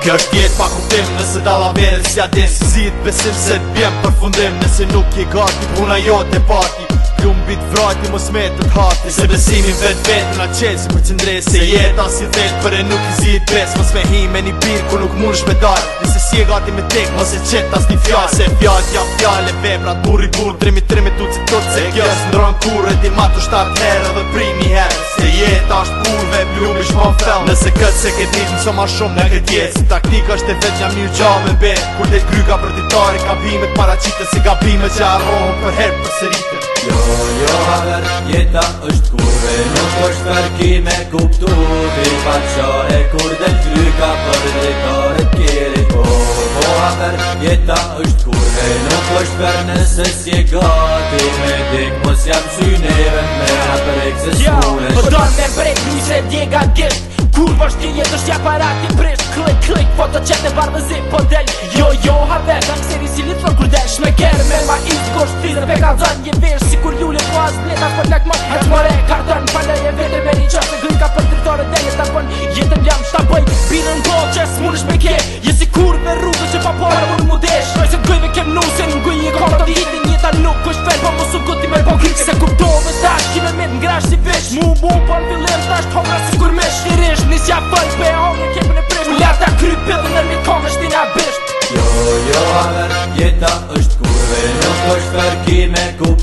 Kjo është jetë pa kuptim nëse dala vene si adin Si zitë besim se të bjem për fundim Nëse nuk i gati puna jo të pati Ljumbit vrajti mos me të të hati Se besimin vet vet në qelë Se për qëndre se jeta si vet Për e nuk i zirë pes Mos me hime një birë ku nuk mund shpedar Nëse si e gati me tek mos e qeta s'ni fjallë Se fjallë t'ja fjallë e vebra Burri burë dremi tremi tu që tot se kjo Së ndronë kur e di ma të shtarë herë Dhe primi herë Se jeta është kurve Ljumbit shmo në fel Nëse këtë se ke ditë mëso ma shumë në këtë jetë Si taktika është e vet një mirë gja me bet Kur dhe kryka për ditari Gabimet para qitë Se gabimet që arrohën për herë për sëritën Jo, jo, haver, jeta është kurve Nuk është përki me kuptu Ti pa kur dhe të për dritore të kjeri Po, po, haver, jeta është kurve Nuk është për nëse si e gati Me dik mos jam syneve me atër eksesune Po do me brek një se djega gëst Kur po t'i jetë është jak para prisht Klik, klik, foto po të qetë e barë në zip po del Jo, jo, haver, në kësiri si litë për kur desh Me kërë me ma i të kështin dhe pe ka dhën një vish ta për nek më Hëtë më re, në pale e vete me një qësë Në grinë ka për të tërë dhe jetë ta për jetë jam Shëta bëjtë, binë në gollë qësë më në shpeke Je si kur me rrugë që pa përë po më po po në më deshë Nojë të gëjve kem në usë në gëjnë e kërë të vitë Një jo, jo, nuk është fërë, Po më sukët i me po kërë Se kur dove tash, kime me në Jo, jo, jeta është kurve Nuk është fërki me kupë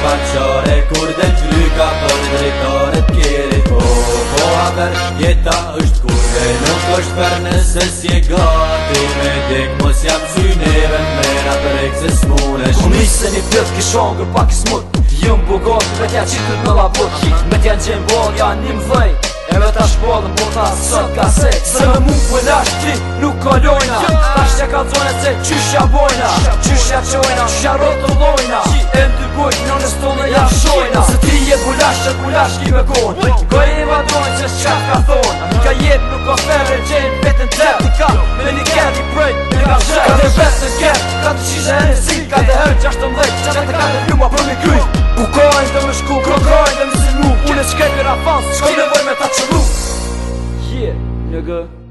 faqare Kur dhe të ka për drejtore të kjeri Po, po, haber, jeta është kur Dhe nuk është për nëse si e gati Me dik, mos jam syneve Me nga të rekë se s'munesh Unë po isë një pjëtë kishon gë pak i smut Jumë jo bugot me tja qitë në labut Me tja në gjemë bol, janë një më vëj E me ta shpollën, po ta sot ka se Se me mu për lasht ti, nuk kolojna Ta shtja ka zonet se qysh ja bojna Qysh ja qojna, qysh ja rotë të lojna Qy e mdo kujt në në stullë e jam shojna Nëse ti je bulash që bulash ki me kohën Ko e va dojnë që shka ka thonë Mi ka jetë nuk o fërë e gjenë betën të Ti ka me një kërë i prejtë me ka shërë Ka të besë në kërë, ka të qishë e në Ka të hërë që ashtë të mdhejtë që të ka të pjuma për me kujtë Bukojnë dhe me shku, krokrojnë dhe me sinu Ule që kejtë me rafansë, që kejtë vojnë me ta që